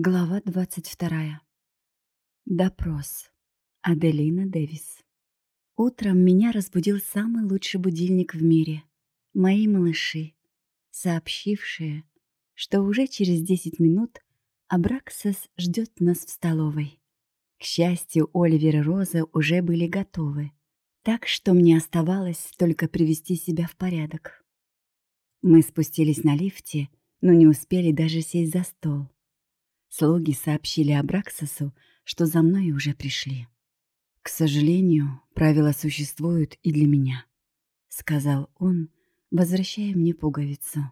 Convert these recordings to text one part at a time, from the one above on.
Глава 22. Допрос. Аделина Дэвис. Утром меня разбудил самый лучший будильник в мире. Мои малыши, сообщившие, что уже через 10 минут Абраксас ждет нас в столовой. К счастью, Оливер и Роза уже были готовы, так что мне оставалось только привести себя в порядок. Мы спустились на лифте, но не успели даже сесть за стол. Слуги сообщили Абраксасу, что за мной уже пришли. «К сожалению, правила существуют и для меня», — сказал он, возвращая мне пуговицу.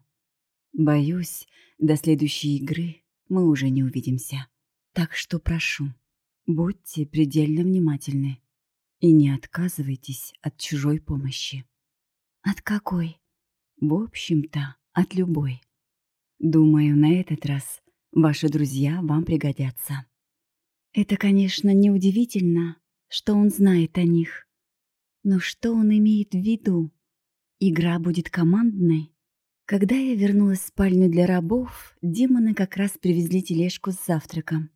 «Боюсь, до следующей игры мы уже не увидимся. Так что прошу, будьте предельно внимательны и не отказывайтесь от чужой помощи». «От какой?» «В общем-то, от любой. Думаю, на этот раз Ваши друзья вам пригодятся. Это, конечно, неудивительно, что он знает о них. Но что он имеет в виду? Игра будет командной? Когда я вернулась в спальню для рабов, демоны как раз привезли тележку с завтраком.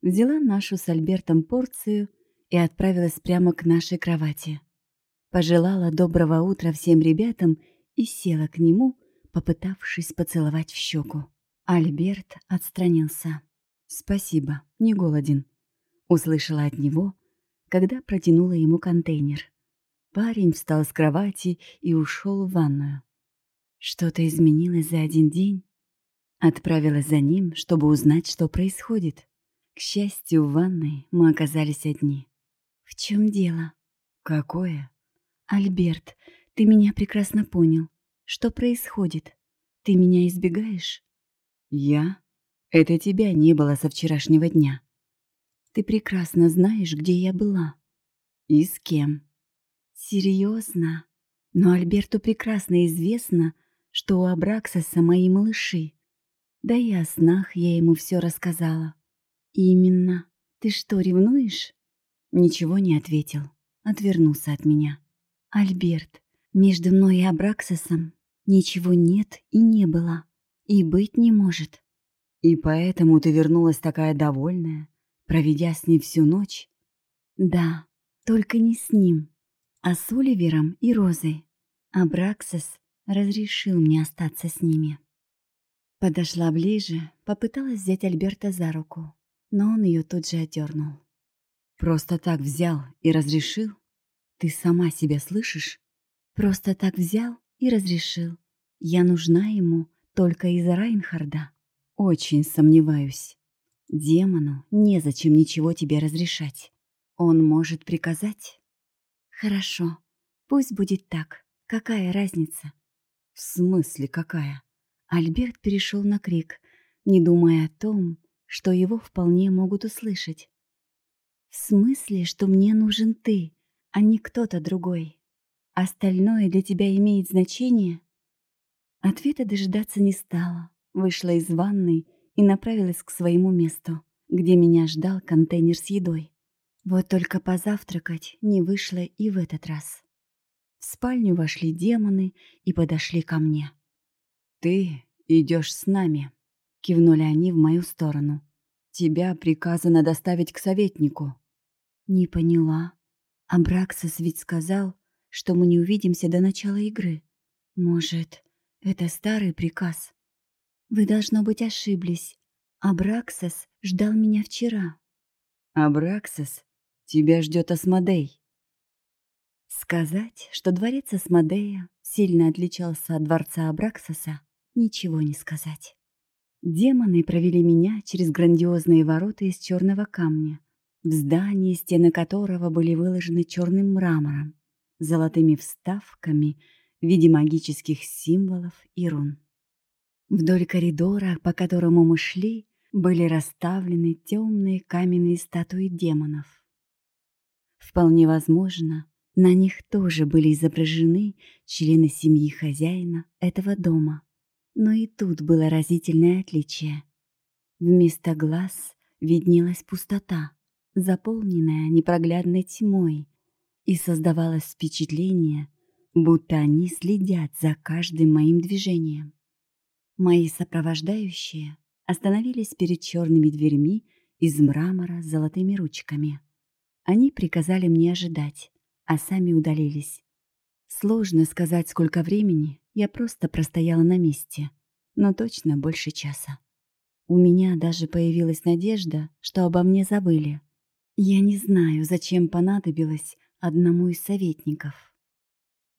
Взяла нашу с Альбертом порцию и отправилась прямо к нашей кровати. Пожелала доброго утра всем ребятам и села к нему, попытавшись поцеловать в щеку. Альберт отстранился. «Спасибо, не голоден», — услышала от него, когда протянула ему контейнер. Парень встал с кровати и ушел в ванную. Что-то изменилось за один день. Отправилась за ним, чтобы узнать, что происходит. К счастью, в ванной мы оказались одни. «В чем дело?» «Какое?» «Альберт, ты меня прекрасно понял. Что происходит? Ты меня избегаешь?» «Я? Это тебя не было со вчерашнего дня. Ты прекрасно знаешь, где я была. И с кем?» «Серьезно? Но Альберту прекрасно известно, что у Абраксаса мои малыши. Да и о снах я ему все рассказала. Именно. Ты что, ревнуешь?» Ничего не ответил. Отвернулся от меня. «Альберт, между мной и Абраксасом ничего нет и не было. И быть не может. И поэтому ты вернулась такая довольная, проведя с ним всю ночь? Да, только не с ним, а с Оливером и Розой. А Браксис разрешил мне остаться с ними. Подошла ближе, попыталась взять Альберта за руку, но он ее тут же отдернул. «Просто так взял и разрешил? Ты сама себя слышишь?» «Просто так взял и разрешил. Я нужна ему, только из-за Райнхарда? Очень сомневаюсь. Демону незачем ничего тебе разрешать. Он может приказать. Хорошо, пусть будет так. Какая разница? В смысле какая? Альберт перешел на крик, не думая о том, что его вполне могут услышать. В смысле, что мне нужен ты, а не кто-то другой. Остальное для тебя имеет значение? Ответа дожидаться не стала. Вышла из ванной и направилась к своему месту, где меня ждал контейнер с едой. Вот только позавтракать не вышло и в этот раз. В спальню вошли демоны и подошли ко мне. «Ты идешь с нами», — кивнули они в мою сторону. «Тебя приказано доставить к советнику». «Не поняла. Абраксис ведь сказал, что мы не увидимся до начала игры. Может, это старый приказ. Вы, должно быть, ошиблись. Абраксас ждал меня вчера. Абраксас, тебя ждет Асмодей. Сказать, что дворец Асмодея сильно отличался от дворца Абраксаса, ничего не сказать. Демоны провели меня через грандиозные ворота из черного камня, в здании, стены которого были выложены черным мрамором, золотыми вставками в виде магических символов и рун. Вдоль коридора, по которому мы шли, были расставлены темные каменные статуи демонов. Вполне возможно, на них тоже были изображены члены семьи хозяина этого дома. Но и тут было разительное отличие. Вместо глаз виднелась пустота, заполненная непроглядной тьмой, и создавалось впечатление, будто они следят за каждым моим движением. Мои сопровождающие остановились перед черными дверьми из мрамора с золотыми ручками. Они приказали мне ожидать, а сами удалились. Сложно сказать, сколько времени, я просто простояла на месте, но точно больше часа. У меня даже появилась надежда, что обо мне забыли. Я не знаю, зачем понадобилось одному из советников.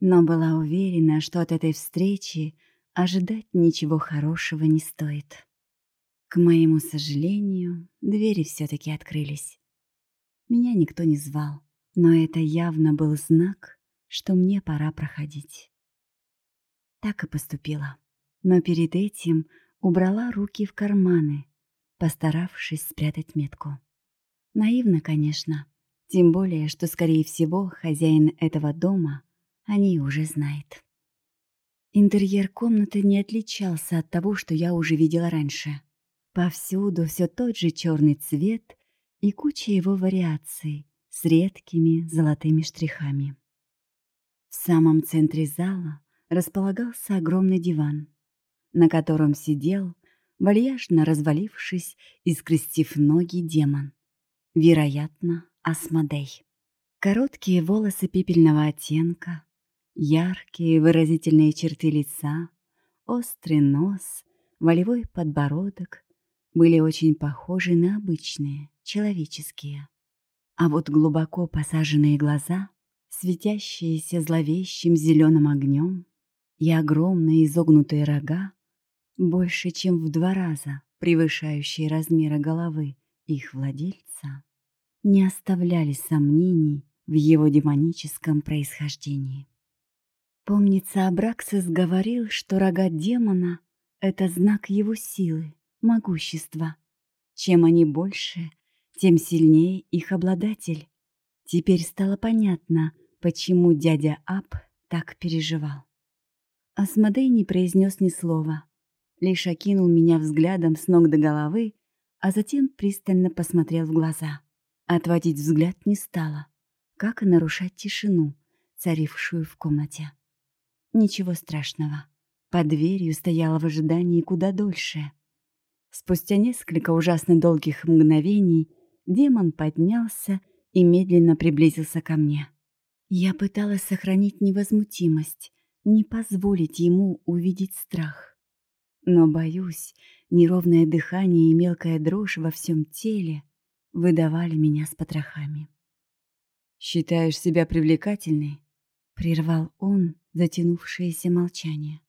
Но была уверена, что от этой встречи ожидать ничего хорошего не стоит. К моему сожалению, двери все-таки открылись. Меня никто не звал, но это явно был знак, что мне пора проходить. Так и поступила. Но перед этим убрала руки в карманы, постаравшись спрятать метку. Наивно, конечно, тем более, что, скорее всего, хозяин этого дома о ней уже знает. Интерьер комнаты не отличался от того, что я уже видела раньше. Повсюду все тот же черный цвет и куча его вариаций с редкими золотыми штрихами. В самом центре зала располагался огромный диван, на котором сидел, вальяжно развалившись и скрестив ноги демон. Вероятно, Асмодей. Короткие волосы пепельного оттенка, яркие выразительные черты лица, острый нос, волевой подбородок были очень похожи на обычные, человеческие. А вот глубоко посаженные глаза, светящиеся зловещим зеленым огнем, и огромные изогнутые рога, больше чем в два раза превышающие размеры головы их владельца, не оставляли сомнений в его демоническом происхождении. Помнится, Абраксис говорил, что рога демона — это знак его силы, могущества. Чем они больше, тем сильнее их обладатель. Теперь стало понятно, почему дядя Аб так переживал. Асмодей не произнес ни слова, лишь окинул меня взглядом с ног до головы, а затем пристально посмотрел в глаза. Отводить взгляд не стало, как и нарушать тишину, царившую в комнате. Ничего страшного. Под дверью стояла в ожидании куда дольше. Спустя несколько ужасно долгих мгновений демон поднялся и медленно приблизился ко мне. Я пыталась сохранить невозмутимость, не позволить ему увидеть страх. Но, боюсь, неровное дыхание и мелкая дрожь во всем теле выдавали меня с потрохами. «Считаешь себя привлекательной?» — прервал он затянувшееся молчание.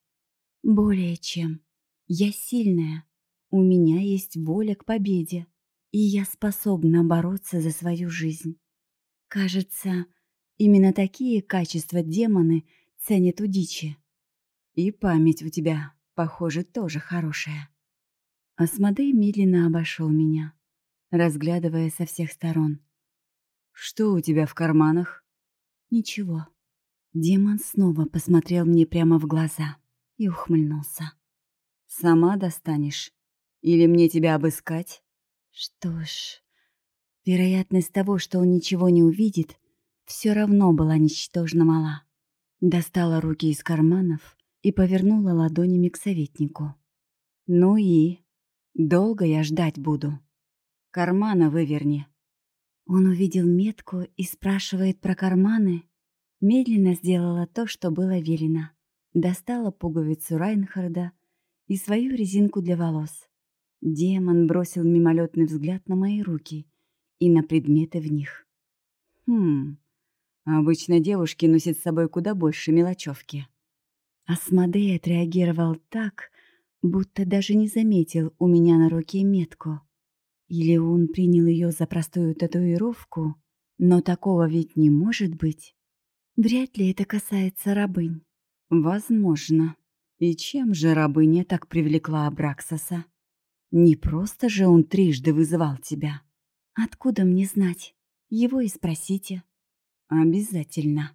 «Более чем. Я сильная. У меня есть воля к победе, и я способна бороться за свою жизнь. Кажется, именно такие качества демоны ценят у дичи. И память у тебя, похоже, тоже хорошая. Асмодей медленно обошел меня, разглядывая со всех сторон. «Что у тебя в карманах?» «Ничего». Демон снова посмотрел мне прямо в глаза и ухмыльнулся. «Сама достанешь? Или мне тебя обыскать?» Что ж, вероятность того, что он ничего не увидит, все равно была ничтожно мала. Достала руки из карманов и повернула ладонями к советнику. «Ну и? Долго я ждать буду. Кармана выверни». Он увидел метку и спрашивает про карманы. Медленно сделала то, что было велено. Достала пуговицу Райнхарда и свою резинку для волос. Демон бросил мимолетный взгляд на мои руки и на предметы в них. Хм, обычно девушки носят с собой куда больше мелочевки. Асмодей отреагировал так, будто даже не заметил у меня на руке метку. Или он принял ее за простую татуировку, но такого ведь не может быть. Вряд ли это касается рабынь. Возможно. И чем же рабыня так привлекла Абраксаса? Не просто же он трижды вызывал тебя. Откуда мне знать? Его и спросите. Обязательно.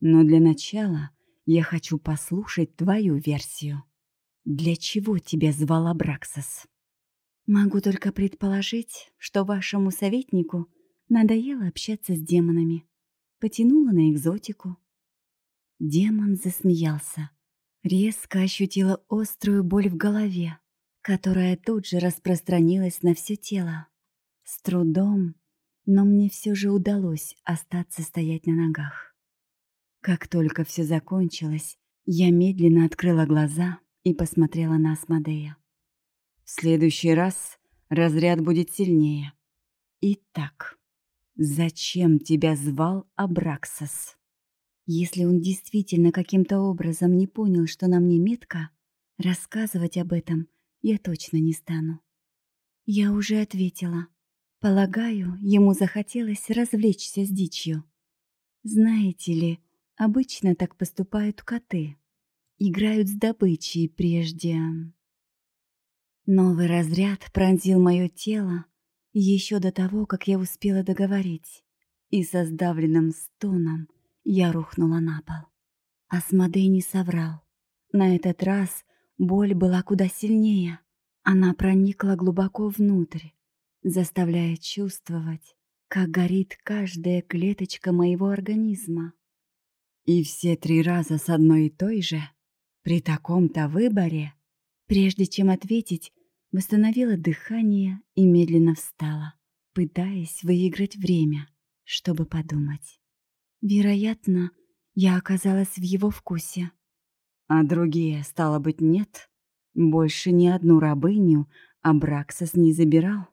Но для начала я хочу послушать твою версию. Для чего тебя звал Абраксас? Могу только предположить, что вашему советнику надоело общаться с демонами. Потянуло на экзотику. Демон засмеялся. Резко ощутила острую боль в голове которая тут же распространилась на все тело. С трудом, но мне все же удалось остаться стоять на ногах. Как только все закончилось, я медленно открыла глаза и посмотрела на Асмодея. В следующий раз разряд будет сильнее. Итак, зачем тебя звал Абраксас? Если он действительно каким-то образом не понял, что на мне метка, рассказывать об этом я точно не стану. Я уже ответила. Полагаю, ему захотелось развлечься с дичью. Знаете ли, обычно так поступают коты. Играют с добычей прежде. Новый разряд пронзил мое тело еще до того, как я успела договорить, и со сдавленным стоном я рухнула на пол. Асмодей не соврал. На этот раз боль была куда сильнее. Она проникла глубоко внутрь, заставляя чувствовать, как горит каждая клеточка моего организма. И все три раза с одной и той же, при таком-то выборе, прежде чем ответить, восстановила дыхание и медленно встала, пытаясь выиграть время, чтобы подумать. Вероятно, я оказалась в его вкусе. А другие, стало быть, нет? Больше ни одну рабыню Абраксас не забирал?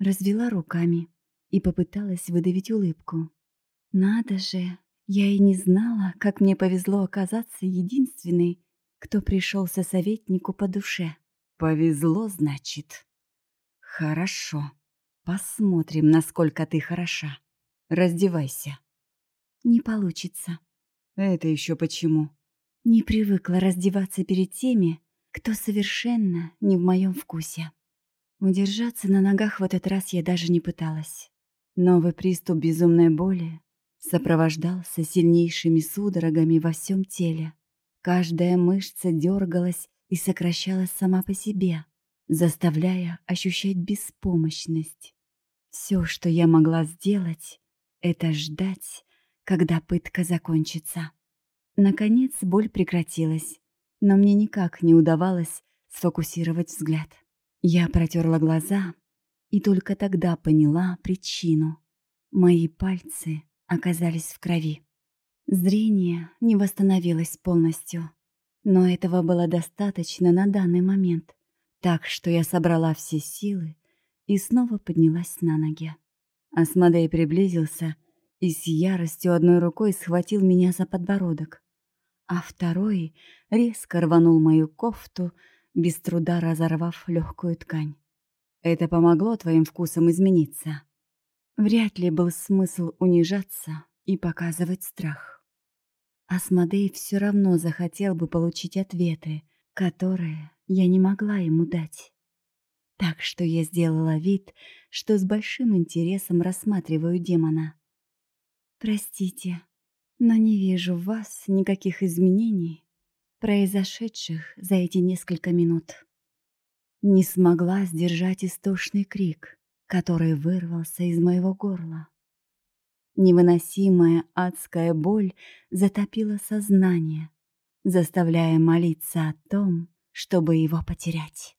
Развела руками и попыталась выдавить улыбку. Надо же, я и не знала, как мне повезло оказаться единственной, кто пришелся советнику по душе. Повезло, значит. Хорошо. Посмотрим, насколько ты хороша. Раздевайся. Не получится. Это еще почему? Не привыкла раздеваться перед теми, кто совершенно не в моем вкусе. Удержаться на ногах в этот раз я даже не пыталась. Новый приступ безумной боли сопровождался сильнейшими судорогами во всем теле. Каждая мышца дергалась и сокращалась сама по себе, заставляя ощущать беспомощность. Все, что я могла сделать, это ждать, когда пытка закончится. Наконец боль прекратилась, но мне никак не удавалось сфокусировать взгляд. Я протерла глаза и только тогда поняла причину. Мои пальцы оказались в крови. Зрение не восстановилось полностью, но этого было достаточно на данный момент, так что я собрала все силы и снова поднялась на ноги. Асмодей приблизился и с яростью одной рукой схватил меня за подбородок, а второй резко рванул мою кофту, без труда разорвав легкую ткань. Это помогло твоим вкусам измениться. Вряд ли был смысл унижаться и показывать страх. Асмодей все равно захотел бы получить ответы, которые я не могла ему дать. Так что я сделала вид, что с большим интересом рассматриваю демона. Простите, но не вижу в вас никаких изменений, произошедших за эти несколько минут. Не смогла сдержать истошный крик, который вырвался из моего горла. Невыносимая адская боль затопила сознание, заставляя молиться о том, чтобы его потерять.